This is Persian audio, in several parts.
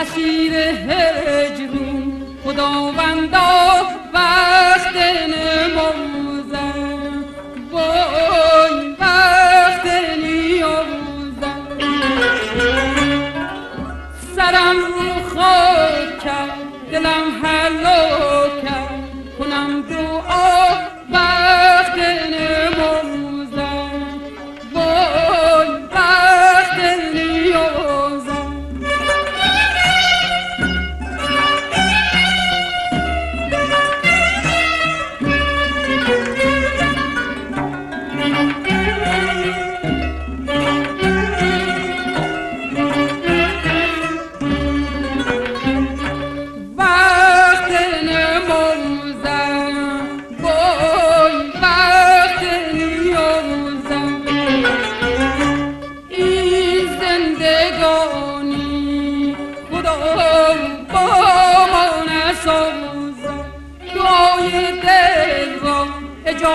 اسیر هجرون خداوندا وقت نمازم. وای وقت نیازم. سرم رو خاک کرد دلم هر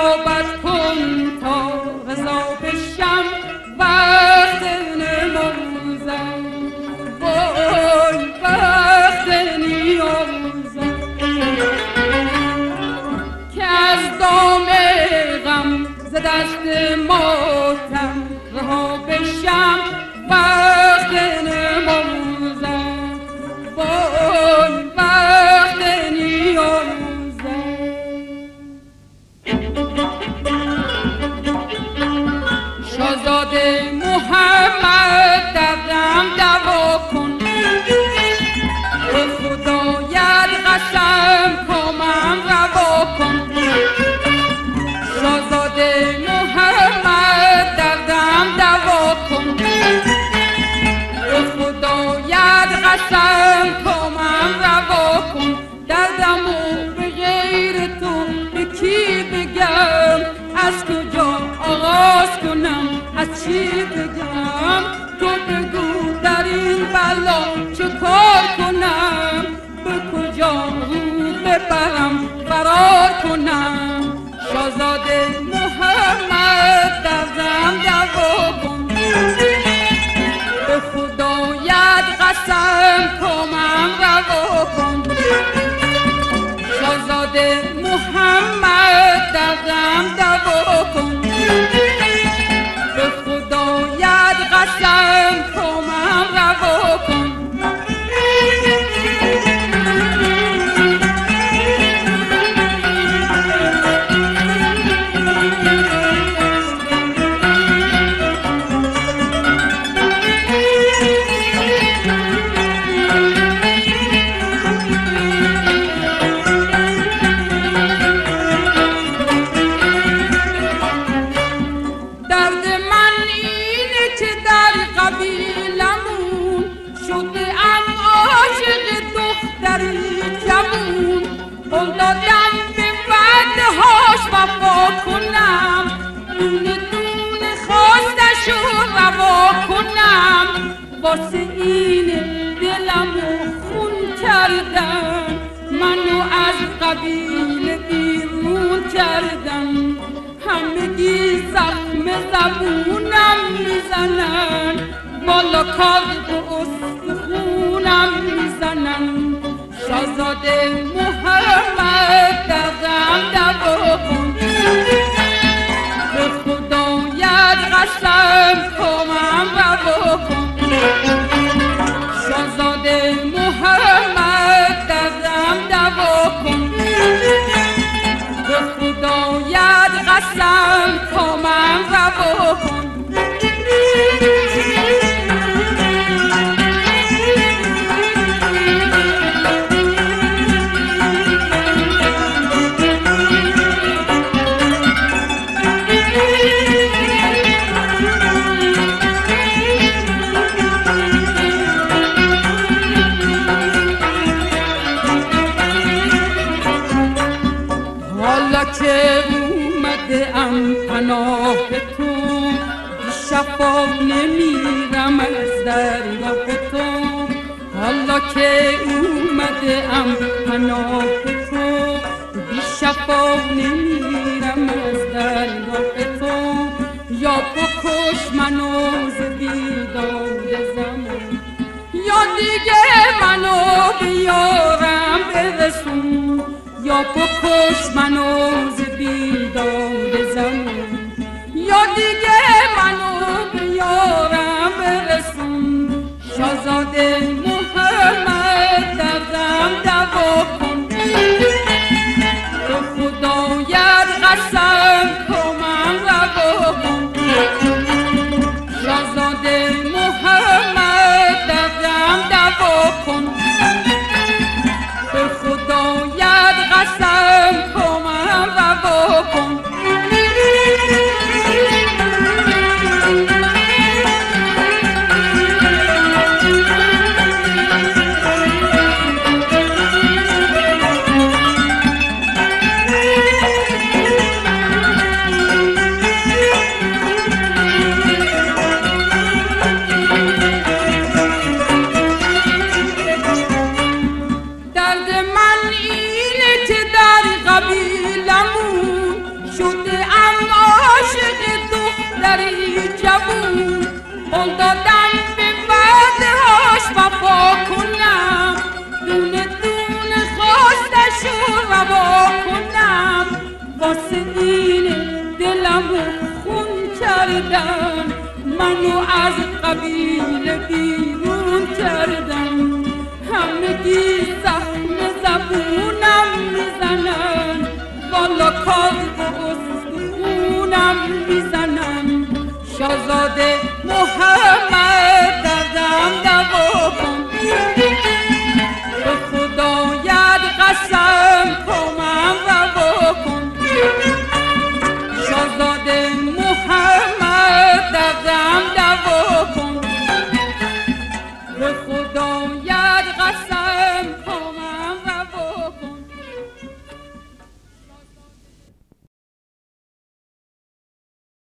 اجابت کن تا غذاب شم وقت نمازم. وای وقت نیازم. که از دام غم ز دست ما کنم شازاده محمد در زم دوابون به خدایت قسم کمم روابون شازاده محمد در کردم. واسه این دلم خون کردم. منو از قبیل بیرون کردم. همه گی سخم زبونم می‌زنن. بالا کار و استخونم می‌زنن. شازاده محرمت Come, on, and که اومده ام پناه تو. بیشفا نمیرم از درگاه تو. یا بکش منو ز بیداد زمان. یا دیگه منو به برسون یا بکش منو ز بیداد زمان. یا دیگه منو به برسون شازاده خدایت قسم Mileti